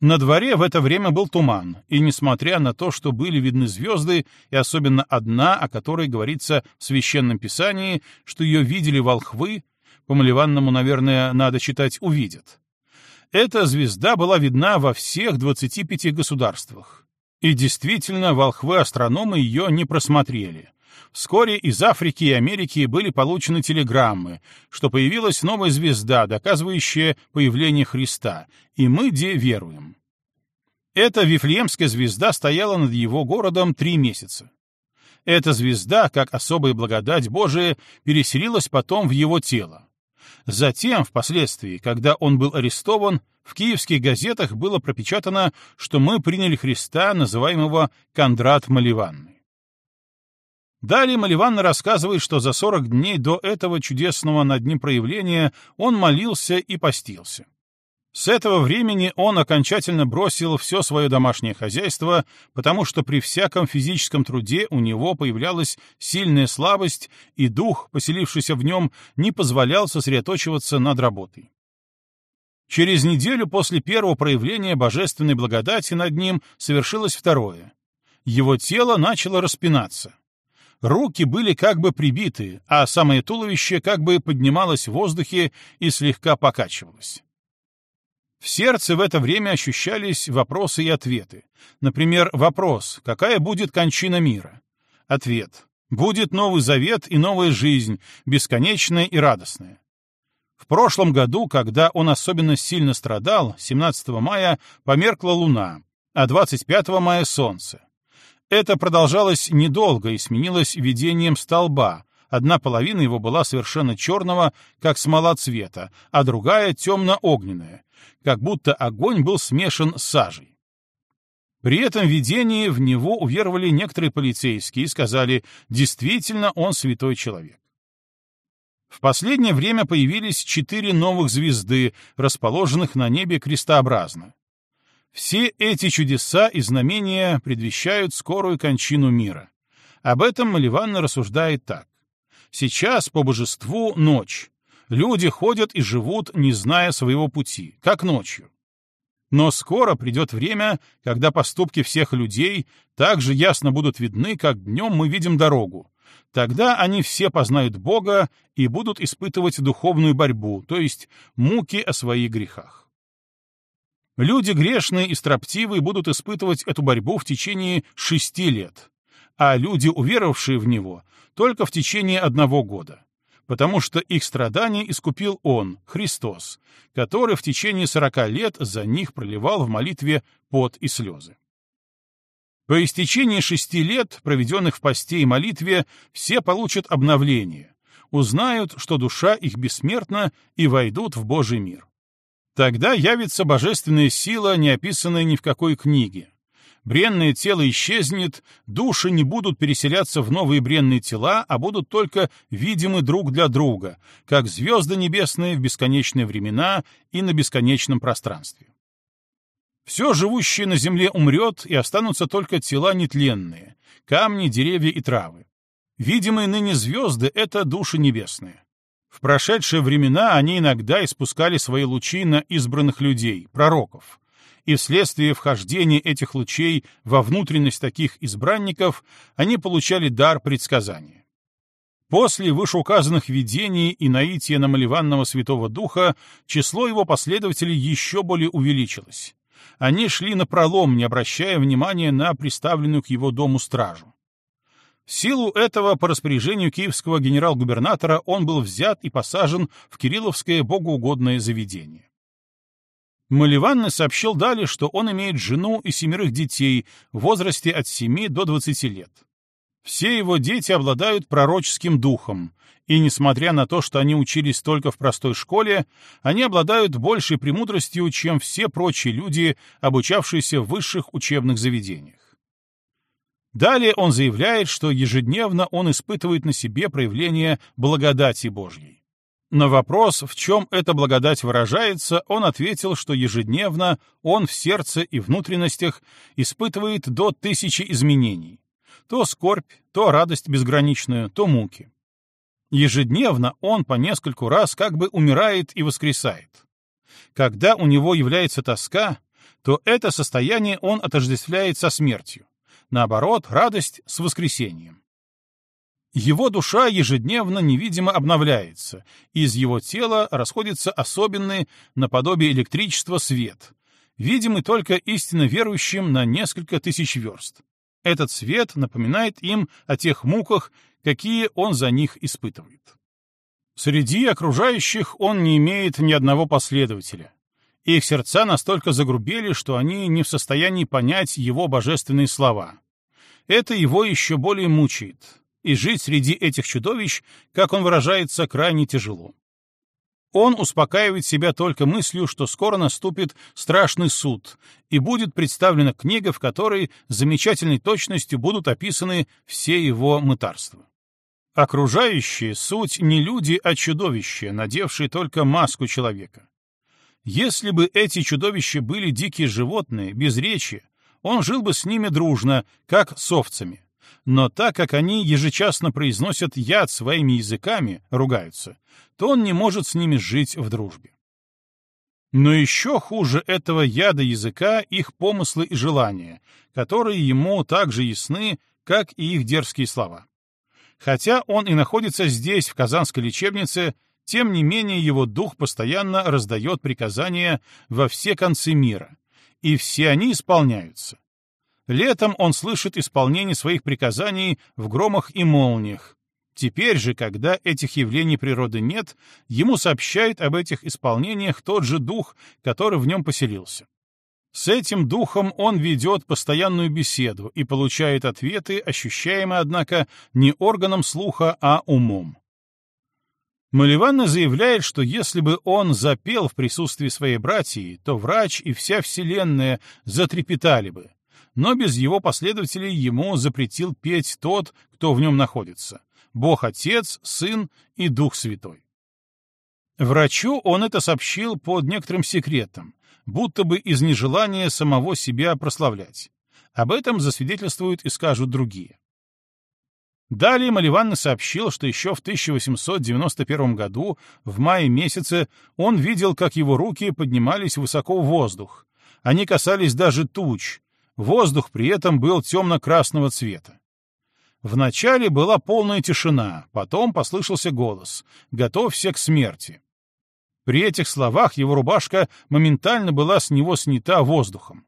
На дворе в это время был туман, и, несмотря на то, что были видны звезды, и особенно одна, о которой говорится в Священном Писании, что ее видели волхвы, по Маливанному, наверное, надо читать «увидят», эта звезда была видна во всех 25 государствах. И действительно, волхвы-астрономы ее не просмотрели. Вскоре из Африки и Америки были получены телеграммы, что появилась новая звезда, доказывающая появление Христа, и мы где веруем. Эта Вифлеемская звезда стояла над его городом три месяца. Эта звезда, как особая благодать Божия, переселилась потом в его тело. Затем, впоследствии, когда он был арестован, в киевских газетах было пропечатано, что мы приняли Христа, называемого Кондрат Маливанный. Далее Маливанна рассказывает, что за 40 дней до этого чудесного над ним проявления он молился и постился. С этого времени он окончательно бросил все свое домашнее хозяйство, потому что при всяком физическом труде у него появлялась сильная слабость, и дух, поселившийся в нем, не позволял сосредоточиваться над работой. Через неделю после первого проявления божественной благодати над ним совершилось второе. Его тело начало распинаться. Руки были как бы прибиты, а самое туловище как бы поднималось в воздухе и слегка покачивалось. В сердце в это время ощущались вопросы и ответы. Например, вопрос «Какая будет кончина мира?» Ответ «Будет новый завет и новая жизнь, бесконечная и радостная». В прошлом году, когда он особенно сильно страдал, 17 мая померкла луна, а 25 мая — солнце. Это продолжалось недолго и сменилось видением столба. Одна половина его была совершенно черного, как смола цвета, а другая темно-огненная, как будто огонь был смешан с сажей. При этом видении в него уверовали некоторые полицейские и сказали, действительно, он святой человек. В последнее время появились четыре новых звезды, расположенных на небе крестообразно. Все эти чудеса и знамения предвещают скорую кончину мира. Об этом Маливанна рассуждает так. Сейчас по божеству ночь. Люди ходят и живут, не зная своего пути, как ночью. Но скоро придет время, когда поступки всех людей так же ясно будут видны, как днем мы видим дорогу, Тогда они все познают Бога и будут испытывать духовную борьбу, то есть муки о своих грехах. Люди грешные и строптивые будут испытывать эту борьбу в течение шести лет, а люди, уверовавшие в Него, только в течение одного года, потому что их страдания искупил Он, Христос, который в течение сорока лет за них проливал в молитве пот и слезы. По истечении шести лет, проведенных в посте и молитве, все получат обновление, узнают, что душа их бессмертна, и войдут в Божий мир. Тогда явится божественная сила, не описанная ни в какой книге. Бренное тело исчезнет, души не будут переселяться в новые бренные тела, а будут только видимы друг для друга, как звезды небесные в бесконечные времена и на бесконечном пространстве. Все живущее на земле умрет, и останутся только тела нетленные, камни, деревья и травы. Видимые ныне звезды — это души небесные. В прошедшие времена они иногда испускали свои лучи на избранных людей, пророков, и вследствие вхождения этих лучей во внутренность таких избранников они получали дар предсказания. После вышеуказанных видений и наития намалеванного Святого Духа число его последователей еще более увеличилось они шли на пролом, не обращая внимания на приставленную к его дому стражу. В силу этого, по распоряжению киевского генерал-губернатора, он был взят и посажен в Кирилловское богоугодное заведение. Маливанны сообщил далее, что он имеет жену и семерых детей в возрасте от 7 до 20 лет. Все его дети обладают пророческим духом, и, несмотря на то, что они учились только в простой школе, они обладают большей премудростью, чем все прочие люди, обучавшиеся в высших учебных заведениях. Далее он заявляет, что ежедневно он испытывает на себе проявление благодати Божьей. На вопрос, в чем эта благодать выражается, он ответил, что ежедневно он в сердце и внутренностях испытывает до тысячи изменений. То скорбь, то радость безграничную, то муки. Ежедневно он по нескольку раз как бы умирает и воскресает. Когда у него является тоска, то это состояние он отождествляет со смертью. Наоборот, радость с воскресением. Его душа ежедневно невидимо обновляется, из его тела расходится особенный, наподобие электричества, свет, видимый только истинно верующим на несколько тысяч верст. Этот свет напоминает им о тех муках, какие он за них испытывает. Среди окружающих он не имеет ни одного последователя. Их сердца настолько загрубели, что они не в состоянии понять его божественные слова. Это его еще более мучает, и жить среди этих чудовищ, как он выражается, крайне тяжело. Он успокаивает себя только мыслью, что скоро наступит страшный суд, и будет представлена книга, в которой замечательной точностью будут описаны все его мытарства. Окружающие — суть не люди, а чудовища, надевшие только маску человека. Если бы эти чудовища были дикие животные, без речи, он жил бы с ними дружно, как с овцами. Но так как они ежечасно произносят яд своими языками, ругаются, то он не может с ними жить в дружбе. Но еще хуже этого яда языка их помыслы и желания, которые ему так же ясны, как и их дерзкие слова. Хотя он и находится здесь, в Казанской лечебнице, тем не менее его дух постоянно раздает приказания во все концы мира, и все они исполняются. Летом он слышит исполнение своих приказаний в громах и молниях. Теперь же, когда этих явлений природы нет, ему сообщает об этих исполнениях тот же дух, который в нем поселился. С этим духом он ведет постоянную беседу и получает ответы, ощущаемые, однако, не органом слуха, а умом. Маливанна заявляет, что если бы он запел в присутствии своей братьи, то врач и вся вселенная затрепетали бы, но без его последователей ему запретил петь тот, кто в нем находится — Бог Отец, Сын и Дух Святой. Врачу он это сообщил под некоторым секретом, будто бы из нежелания самого себя прославлять. Об этом засвидетельствуют и скажут другие. Далее Маливанна сообщил, что еще в 1891 году, в мае месяце, он видел, как его руки поднимались высоко в воздух. Они касались даже туч. Воздух при этом был темно-красного цвета. Вначале была полная тишина, потом послышался голос «Готовься к смерти». При этих словах его рубашка моментально была с него снята воздухом.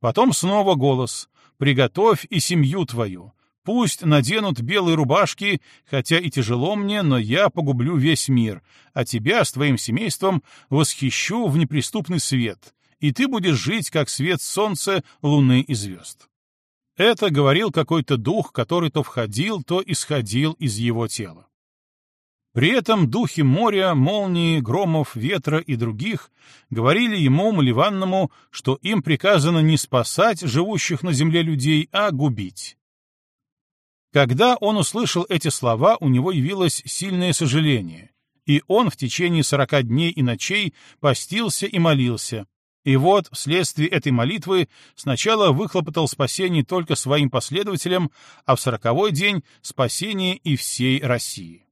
Потом снова голос «Приготовь и семью твою». Пусть наденут белые рубашки, хотя и тяжело мне, но я погублю весь мир, а тебя с твоим семейством восхищу в неприступный свет, и ты будешь жить, как свет солнца, луны и звезд. Это говорил какой-то дух, который то входил, то исходил из его тела. При этом духи моря, молнии, громов, ветра и других говорили ему, Маливанному, что им приказано не спасать живущих на земле людей, а губить. Когда он услышал эти слова, у него явилось сильное сожаление, и он в течение сорока дней и ночей постился и молился, и вот, вследствие этой молитвы, сначала выхлопотал спасение только своим последователям, а в сороковой день — спасение и всей России.